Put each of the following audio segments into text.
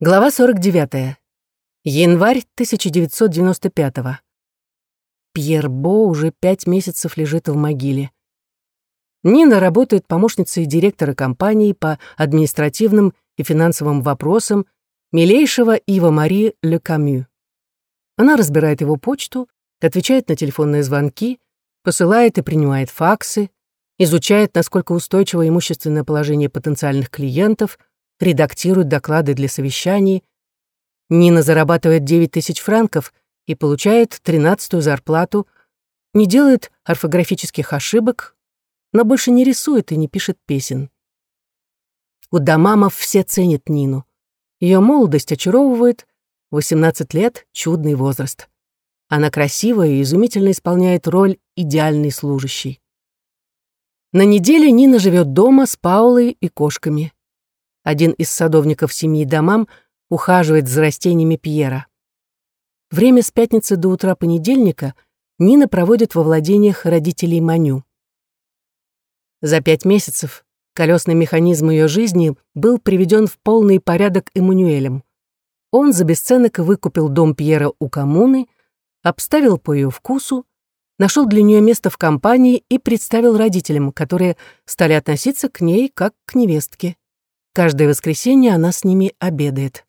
Глава 49. Январь 1995 -го. Пьер Бо уже пять месяцев лежит в могиле. Нина работает помощницей директора компании по административным и финансовым вопросам милейшего Ива Мари Ле Камю. Она разбирает его почту, отвечает на телефонные звонки, посылает и принимает факсы, изучает, насколько устойчиво имущественное положение потенциальных клиентов – редактирует доклады для совещаний. Нина зарабатывает 9 тысяч франков и получает тринадцатую зарплату, не делает орфографических ошибок, но больше не рисует и не пишет песен. У Дамамов все ценят Нину. Ее молодость очаровывает, 18 лет — чудный возраст. Она красивая и изумительно исполняет роль идеальной служащей. На неделе Нина живет дома с Паулой и кошками один из садовников семьи домам, ухаживает за растениями Пьера. Время с пятницы до утра понедельника Нина проводит во владениях родителей Маню. За пять месяцев колесный механизм ее жизни был приведен в полный порядок Эммануэлем. Он за бесценок выкупил дом Пьера у коммуны, обставил по ее вкусу, нашел для нее место в компании и представил родителям, которые стали относиться к ней как к невестке. Каждое воскресенье она с ними обедает.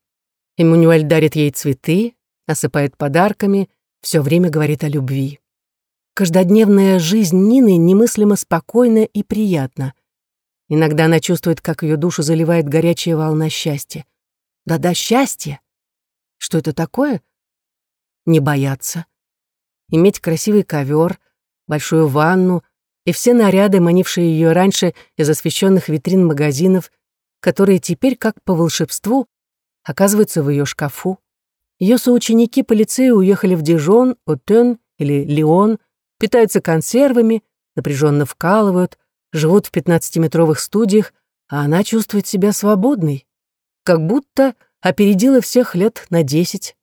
Эммануэль дарит ей цветы, осыпает подарками, все время говорит о любви. Каждодневная жизнь Нины немыслимо спокойна и приятна. Иногда она чувствует, как ее душу заливает горячая волна счастья. Да-да, счастье! Что это такое? Не бояться. Иметь красивый ковер, большую ванну и все наряды, манившие ее раньше из освещенных витрин магазинов, которые теперь, как по волшебству, оказываются в ее шкафу. Ее соученики по лицею уехали в Дижон, Отен или Лион, питаются консервами, напряженно вкалывают, живут в 15-метровых студиях, а она чувствует себя свободной, как будто опередила всех лет на десять.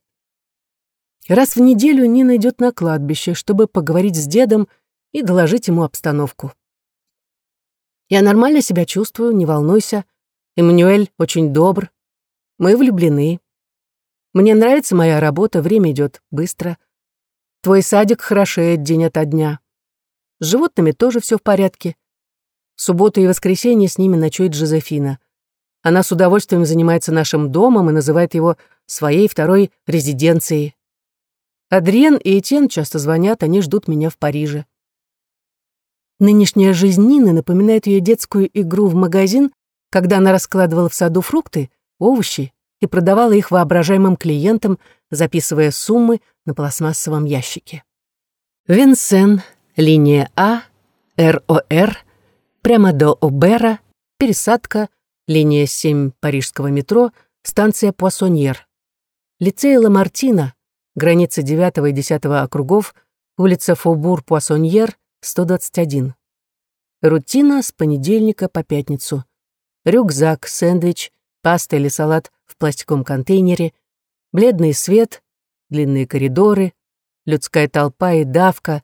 Раз в неделю Нина идет на кладбище, чтобы поговорить с дедом и доложить ему обстановку. «Я нормально себя чувствую, не волнуйся», Эммануэль очень добр. Мы влюблены. Мне нравится моя работа, время идет быстро. Твой садик хорошеет день ото дня. С животными тоже все в порядке. В субботу и воскресенье с ними ночует Жозефина. Она с удовольствием занимается нашим домом и называет его своей второй резиденцией. Адриен и Этьен часто звонят, они ждут меня в Париже. Нынешняя жизнь Нины напоминает ее детскую игру в магазин когда она раскладывала в саду фрукты, овощи и продавала их воображаемым клиентам, записывая суммы на пластмассовом ящике. Винсен, линия А, РОР, прямо до Обера, пересадка, линия 7 парижского метро, станция Пуассоньер. Лицей Ламартина, граница 9 и 10 округов, улица Фобур-Пуассоньер, 121. Рутина с понедельника по пятницу – рюкзак, сэндвич, паста или салат в пластиковом контейнере, бледный свет, длинные коридоры, людская толпа и давка.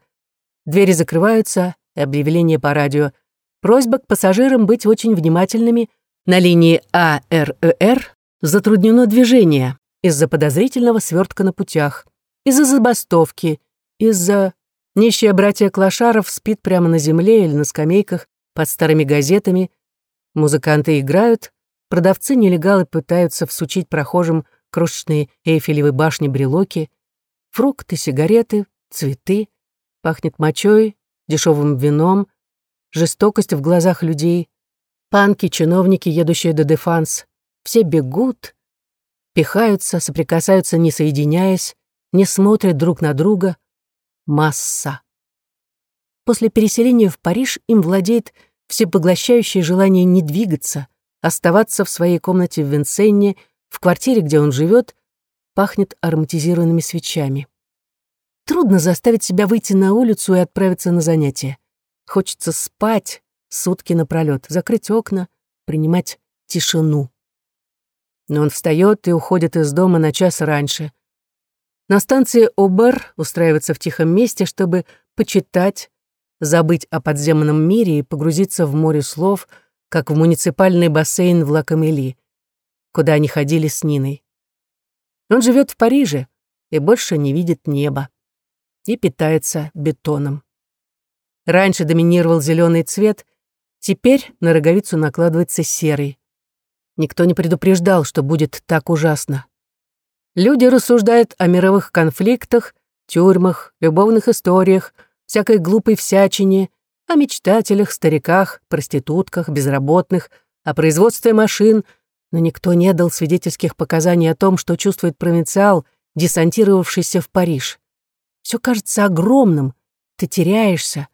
Двери закрываются, объявление по радио. Просьба к пассажирам быть очень внимательными. На линии АРЭР затруднено движение из-за подозрительного свертка на путях, из-за забастовки, из-за... Нищие братья Клашаров спит прямо на земле или на скамейках под старыми газетами, Музыканты играют, продавцы-нелегалы пытаются всучить прохожим крошечные эйфелевые башни-брелоки, фрукты, сигареты, цветы, пахнет мочой, дешевым вином, жестокость в глазах людей, панки, чиновники, едущие до Дефанс, все бегут, пихаются, соприкасаются, не соединяясь, не смотрят друг на друга. Масса. После переселения в Париж им владеет всепоглощающее желание не двигаться, оставаться в своей комнате в Винсенне, в квартире, где он живет, пахнет ароматизированными свечами. Трудно заставить себя выйти на улицу и отправиться на занятия. Хочется спать сутки напролёт, закрыть окна, принимать тишину. Но он встает и уходит из дома на час раньше. На станции Обер устраивается в тихом месте, чтобы почитать, забыть о подземном мире и погрузиться в море слов, как в муниципальный бассейн в Лакамели, куда они ходили с Ниной. Он живет в Париже и больше не видит неба. И питается бетоном. Раньше доминировал зеленый цвет, теперь на роговицу накладывается серый. Никто не предупреждал, что будет так ужасно. Люди рассуждают о мировых конфликтах, тюрьмах, любовных историях, всякой глупой всячине, о мечтателях, стариках, проститутках, безработных, о производстве машин, но никто не дал свидетельских показаний о том, что чувствует провинциал, десантировавшийся в Париж. Все кажется огромным, ты теряешься,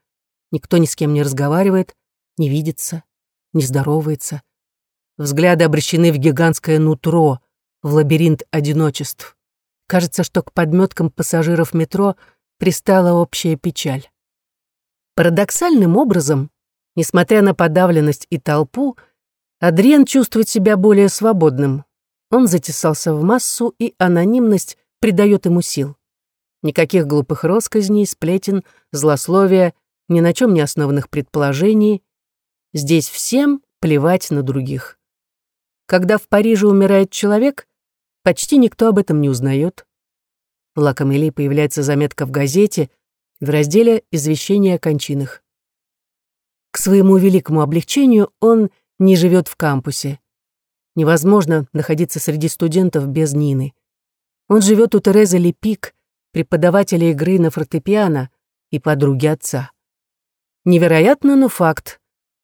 никто ни с кем не разговаривает, не видится, не здоровается. Взгляды обращены в гигантское нутро, в лабиринт одиночеств. Кажется, что к подметкам пассажиров метро пристала общая печаль. Парадоксальным образом, несмотря на подавленность и толпу, Адриен чувствует себя более свободным. Он затесался в массу, и анонимность придает ему сил. Никаких глупых росказней, сплетен, злословия, ни на чем не основанных предположений. Здесь всем плевать на других. Когда в Париже умирает человек, почти никто об этом не узнает. В Лакамели появляется заметка в газете в разделе «Извещение о кончинах». К своему великому облегчению он не живет в кампусе. Невозможно находиться среди студентов без Нины. Он живет у Терезы Лепик, преподавателя игры на фортепиано и подруги отца. Невероятно, но факт.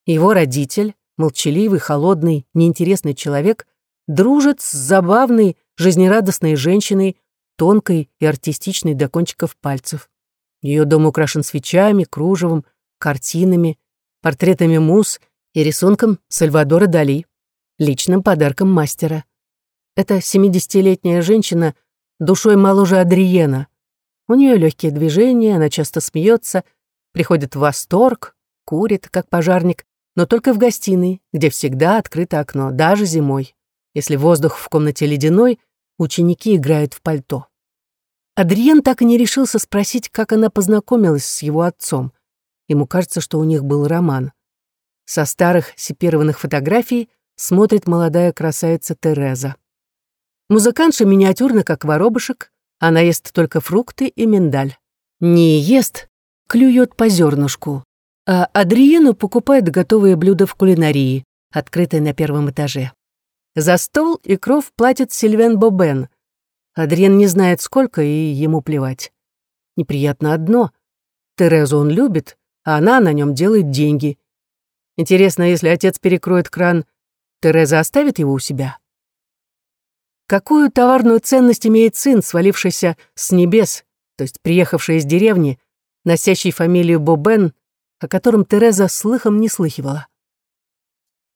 Его родитель, молчаливый, холодный, неинтересный человек дружит с забавной, жизнерадостной женщиной, тонкой и артистичной до кончиков пальцев. Ее дом украшен свечами, кружевом, картинами, портретами мус и рисунком Сальвадора Дали, личным подарком мастера. Эта 70-летняя женщина душой моложе Адриена. У нее легкие движения, она часто смеется, приходит в восторг, курит, как пожарник, но только в гостиной, где всегда открыто окно, даже зимой. Если воздух в комнате ледяной, ученики играют в пальто. Адриен так и не решился спросить, как она познакомилась с его отцом. Ему кажется, что у них был роман. Со старых сепированных фотографий смотрит молодая красавица Тереза. Музыкантша миниатюрна, как воробушек, она ест только фрукты и миндаль. Не ест, клюет по зернышку, а Адриену покупает готовые блюда в кулинарии, открытой на первом этаже. За стол и кров платит Сильвен Бобен. Адриен не знает сколько, и ему плевать. Неприятно одно. Терезу он любит, а она на нем делает деньги. Интересно, если отец перекроет кран, Тереза оставит его у себя? Какую товарную ценность имеет сын, свалившийся с небес, то есть приехавший из деревни, носящий фамилию Бобен о котором Тереза слыхом не слыхивала.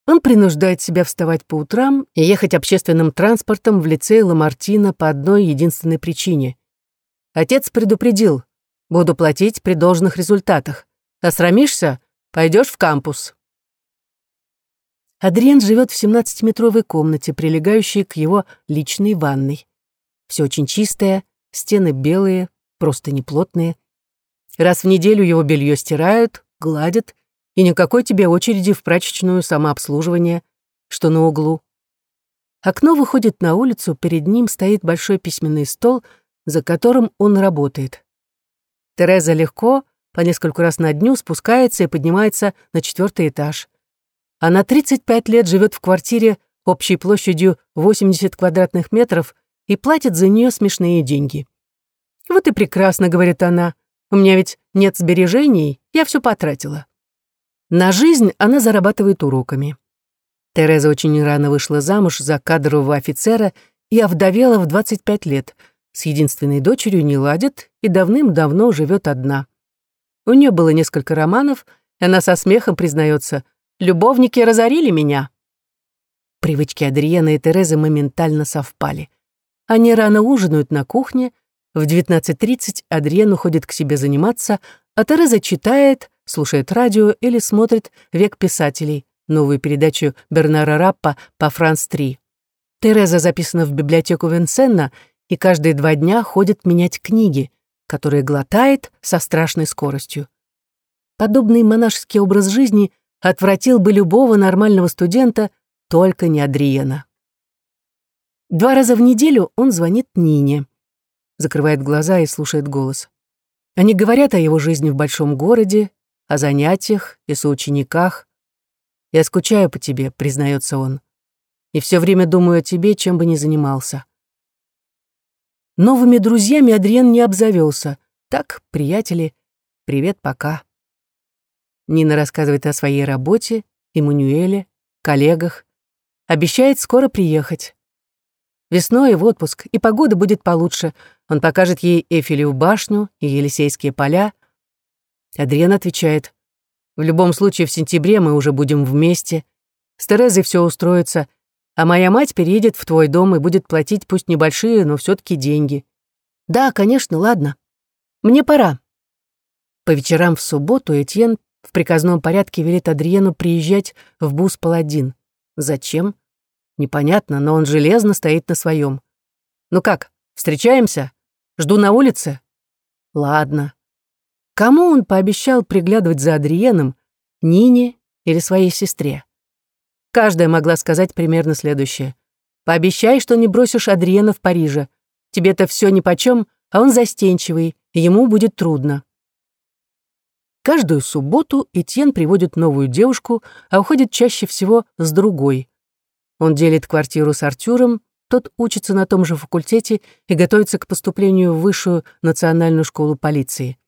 Он принуждает себя вставать по утрам и ехать общественным транспортом в лицей Ламартина по одной единственной причине. Отец предупредил, буду платить при должных результатах. Осрамишься — пойдешь в кампус. Адриен живет в 17-метровой комнате, прилегающей к его личной ванной. Все очень чистое, стены белые, просто неплотные. Раз в неделю его белье стирают, гладят, и никакой тебе очереди в прачечную самообслуживание, что на углу. Окно выходит на улицу, перед ним стоит большой письменный стол, за которым он работает. Тереза легко, по нескольку раз на дню, спускается и поднимается на четвертый этаж. Она 35 лет живет в квартире общей площадью 80 квадратных метров и платит за нее смешные деньги. «Вот и прекрасно», — говорит она, у меня ведь нет сбережений, я все потратила. На жизнь она зарабатывает уроками. Тереза очень рано вышла замуж за кадрового офицера и овдовела в 25 лет. С единственной дочерью не ладит и давным-давно живет одна. У нее было несколько романов, и она со смехом признается «Любовники разорили меня». Привычки Адриена и Терезы моментально совпали. Они рано ужинают на кухне, в 19.30 Адриен уходит к себе заниматься, а Тереза читает, слушает радио или смотрит «Век писателей», новую передачу Бернара Раппа по Франс-3. Тереза записана в библиотеку Винсенна и каждые два дня ходит менять книги, которые глотает со страшной скоростью. Подобный монашеский образ жизни отвратил бы любого нормального студента, только не Адриена. Два раза в неделю он звонит Нине. Закрывает глаза и слушает голос. Они говорят о его жизни в большом городе, о занятиях и соучениках. «Я скучаю по тебе», — признается он. «И все время думаю о тебе, чем бы ни занимался». Новыми друзьями Адриен не обзавелся. Так, приятели, привет, пока. Нина рассказывает о своей работе, Эммануэле, коллегах. Обещает скоро приехать. Весной в отпуск, и погода будет получше. Он покажет ей Эфелеву башню и Елисейские поля. Адриан отвечает, «В любом случае в сентябре мы уже будем вместе. С Терезой все устроится, а моя мать переедет в твой дом и будет платить пусть небольшие, но все таки деньги. Да, конечно, ладно. Мне пора». По вечерам в субботу Этьен в приказном порядке велит Адриену приезжать в Бус-Паладин. Зачем? Непонятно, но он железно стоит на своем. «Ну как, встречаемся? Жду на улице?» «Ладно». Кому он пообещал приглядывать за Адриеном, Нине или своей сестре? Каждая могла сказать примерно следующее. «Пообещай, что не бросишь Адриена в Париже. Тебе-то все нипочем, а он застенчивый, ему будет трудно». Каждую субботу Этьен приводит новую девушку, а уходит чаще всего с другой. Он делит квартиру с Артюром, тот учится на том же факультете и готовится к поступлению в высшую национальную школу полиции.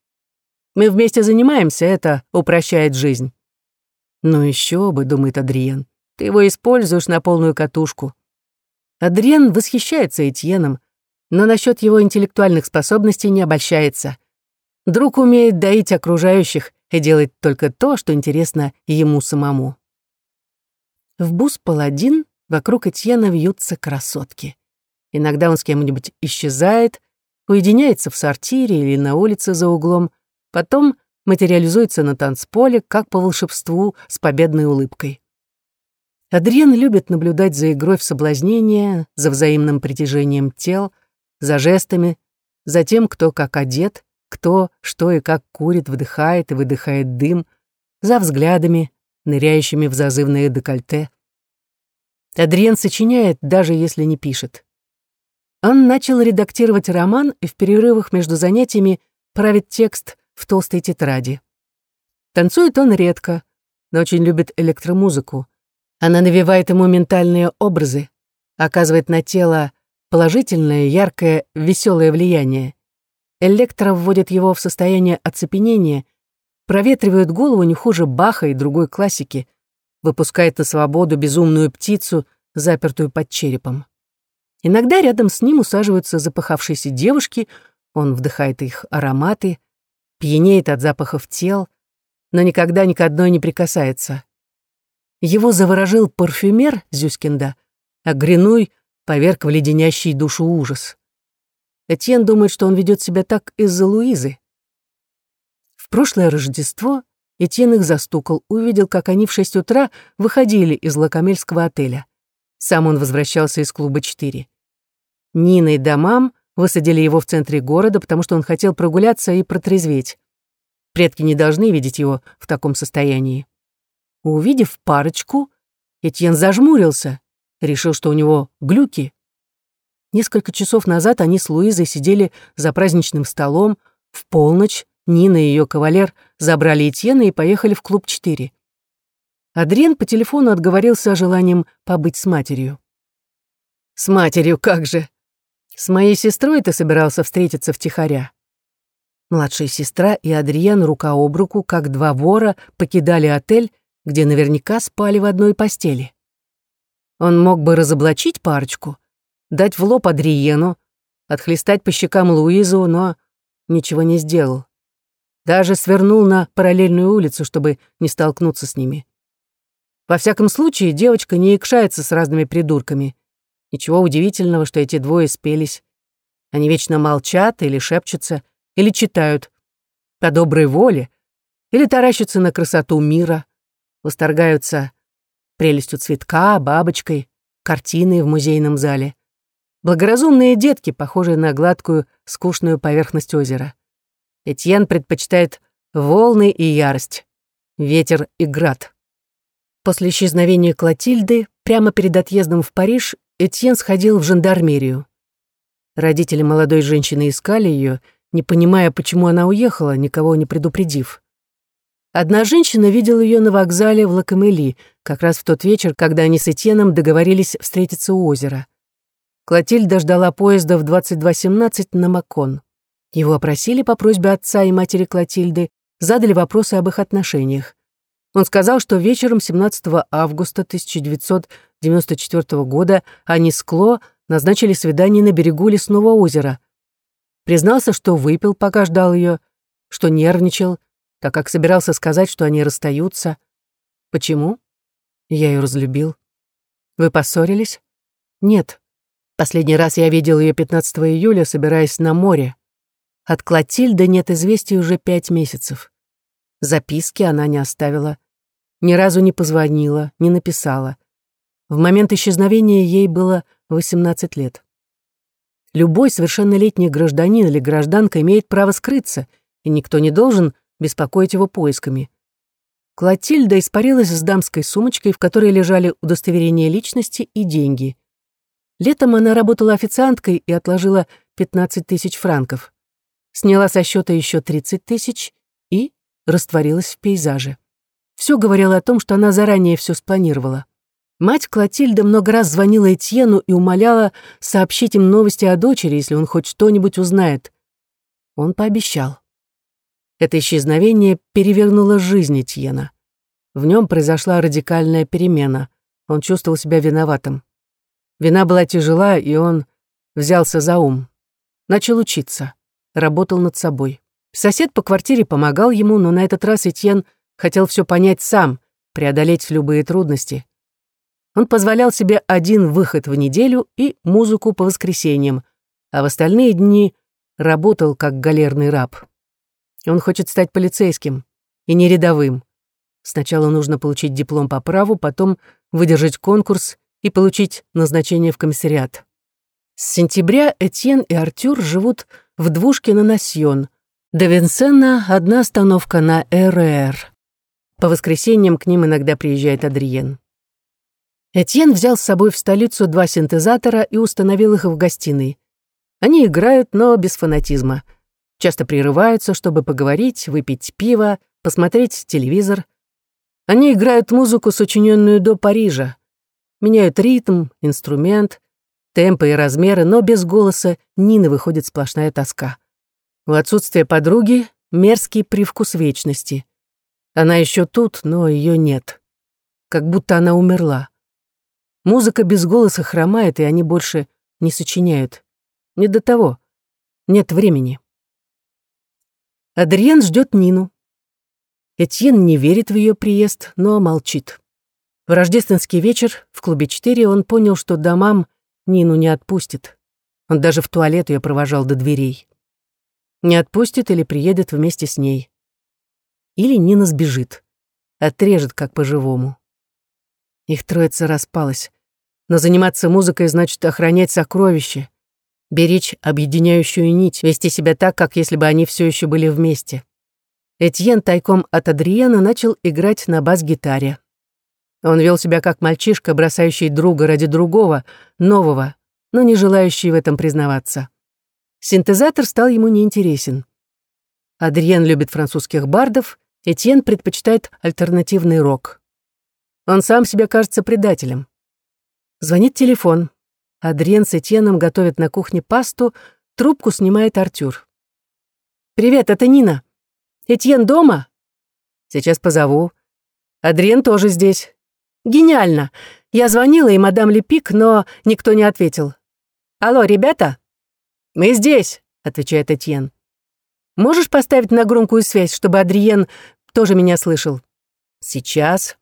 Мы вместе занимаемся, это упрощает жизнь. Ну еще бы, думает Адриен, ты его используешь на полную катушку. Адриен восхищается Этьеном, но насчет его интеллектуальных способностей не обольщается. Друг умеет доить окружающих и делать только то, что интересно ему самому. В бус-паладин вокруг Этьена вьются красотки. Иногда он с кем-нибудь исчезает, уединяется в сортире или на улице за углом, потом материализуется на танцполе, как по волшебству, с победной улыбкой. Адриен любит наблюдать за игрой в соблазнение, за взаимным притяжением тел, за жестами, за тем, кто как одет, кто, что и как курит, вдыхает и выдыхает дым, за взглядами, ныряющими в зазывное декольте. Адриен сочиняет, даже если не пишет. Он начал редактировать роман и в перерывах между занятиями правит текст в толстой тетради. Танцует он редко, но очень любит электромузыку. Она навевает ему ментальные образы, оказывает на тело положительное, яркое, веселое влияние. Электро вводит его в состояние оцепенения, проветривает голову не хуже Баха и другой классики, выпускает на свободу безумную птицу, запертую под черепом. Иногда рядом с ним усаживаются запыхавшиеся девушки, он вдыхает их ароматы, пьянеет от запахов тел, но никогда ни к одной не прикасается. Его заворожил парфюмер Зюскинда, а Гринуй поверг в леденящий душу ужас. Этьен думает, что он ведет себя так из-за Луизы. В прошлое Рождество Этьен их застукал, увидел, как они в шесть утра выходили из Лакамельского отеля. Сам он возвращался из клуба 4. Нина и Дамам высадили его в центре города, потому что он хотел прогуляться и протрезветь. Предки не должны видеть его в таком состоянии. Увидев парочку, Этьен зажмурился, решил, что у него глюки. Несколько часов назад они с Луизой сидели за праздничным столом. В полночь Нина и ее кавалер забрали Этьена и поехали в клуб 4. Адриен по телефону отговорился желанием побыть с матерью. «С матерью как же? С моей сестрой ты собирался встретиться втихаря?» Младшая сестра и Адриен рука об руку, как два вора, покидали отель, где наверняка спали в одной постели. Он мог бы разоблачить парочку, дать в лоб Адриену, отхлестать по щекам Луизу, но ничего не сделал. Даже свернул на параллельную улицу, чтобы не столкнуться с ними. Во всяком случае, девочка не икшается с разными придурками. Ничего удивительного, что эти двое спелись. Они вечно молчат или шепчутся, или читают по доброй воле, или таращатся на красоту мира, восторгаются прелестью цветка, бабочкой, картиной в музейном зале. Благоразумные детки, похожие на гладкую, скучную поверхность озера. Этьен предпочитает волны и ярость, ветер и град. После исчезновения Клотильды, прямо перед отъездом в Париж, Этьен сходил в жандармерию. Родители молодой женщины искали ее, не понимая, почему она уехала, никого не предупредив. Одна женщина видела ее на вокзале в Лакамели, как раз в тот вечер, когда они с Этьеном договорились встретиться у озера. Клотильда ждала поезда в 22.17 на Макон. Его опросили по просьбе отца и матери Клотильды, задали вопросы об их отношениях. Он сказал, что вечером 17 августа 1994 года они с Кло назначили свидание на берегу лесного озера. Признался, что выпил, пока ждал ее, что нервничал, так как собирался сказать, что они расстаются. Почему? Я ее разлюбил. Вы поссорились? Нет. Последний раз я видел ее 15 июля, собираясь на море. От Клотильды нет известий уже пять месяцев. Записки она не оставила. Ни разу не позвонила, не написала. В момент исчезновения ей было 18 лет. Любой совершеннолетний гражданин или гражданка имеет право скрыться, и никто не должен беспокоить его поисками. Клотильда испарилась с дамской сумочкой, в которой лежали удостоверения личности и деньги. Летом она работала официанткой и отложила 15 тысяч франков. Сняла со счета еще 30 тысяч и растворилась в пейзаже. Все говорило о том, что она заранее все спланировала. Мать Клотильда много раз звонила Этьену и умоляла сообщить им новости о дочери, если он хоть что-нибудь узнает. Он пообещал. Это исчезновение перевернуло жизнь Этьена. В нем произошла радикальная перемена. Он чувствовал себя виноватым. Вина была тяжела, и он взялся за ум. Начал учиться. Работал над собой. Сосед по квартире помогал ему, но на этот раз Этьен хотел все понять сам, преодолеть любые трудности. Он позволял себе один выход в неделю и музыку по воскресеньям, а в остальные дни работал как галерный раб. Он хочет стать полицейским, и не рядовым. Сначала нужно получить диплом по праву, потом выдержать конкурс и получить назначение в комиссариат. С сентября Этьен и Артюр живут в двушке на Насьон. До Винсена одна остановка на РР. По воскресеньям к ним иногда приезжает Адриен. Этьен взял с собой в столицу два синтезатора и установил их в гостиной. Они играют, но без фанатизма — часто прерываются, чтобы поговорить, выпить пиво, посмотреть телевизор. Они играют музыку, сочиненную до Парижа, меняют ритм, инструмент, темпы и размеры, но без голоса Нины выходит сплошная тоска. В отсутствие подруги мерзкий привкус вечности. Она еще тут, но ее нет. Как будто она умерла. Музыка без голоса хромает, и они больше не сочиняют. Не до того. Нет времени. Адриен ждет Нину. Этьен не верит в ее приезд, но молчит. В рождественский вечер в клубе 4 он понял, что домам Нину не отпустит. Он даже в туалет ее провожал до дверей. Не отпустит или приедет вместе с ней. Или Нина сбежит. Отрежет, как по-живому. Их троица распалась. Но заниматься музыкой значит охранять сокровища, беречь объединяющую нить, вести себя так, как если бы они все еще были вместе. Этьен тайком от Адриена начал играть на бас-гитаре. Он вел себя как мальчишка, бросающий друга ради другого, нового, но не желающий в этом признаваться. Синтезатор стал ему неинтересен. Адриен любит французских бардов, Этьен предпочитает альтернативный рок. Он сам себе кажется предателем. Звонит телефон. Адриен с Этьеном готовят на кухне пасту, трубку снимает Артюр. «Привет, это Нина. Этьен дома?» «Сейчас позову. Адриен тоже здесь. Гениально. Я звонила и мадам Лепик, но никто не ответил. Алло, ребята?» «Мы здесь», — отвечает Этьен. «Можешь поставить на громкую связь, чтобы Адриен тоже меня слышал?» «Сейчас».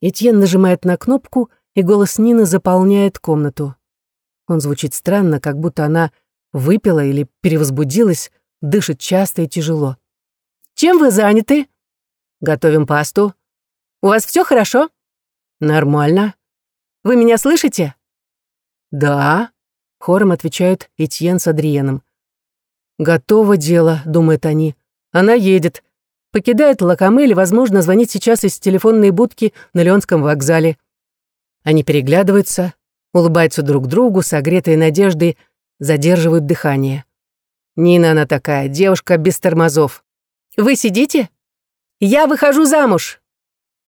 Этьен нажимает на кнопку, и голос Нины заполняет комнату. Он звучит странно, как будто она выпила или перевозбудилась, дышит часто и тяжело. «Чем вы заняты?» «Готовим пасту». «У вас все хорошо?» «Нормально». «Вы меня слышите?» «Да», — хором отвечают Этьен с Адриеном. «Готово дело», — думают они. «Она едет. Покидает Лакамель, возможно, звонит сейчас из телефонной будки на Леонском вокзале». Они переглядываются, улыбаются друг другу, согретые надеждой, задерживают дыхание. Нина она такая, девушка без тормозов. «Вы сидите? Я выхожу замуж!»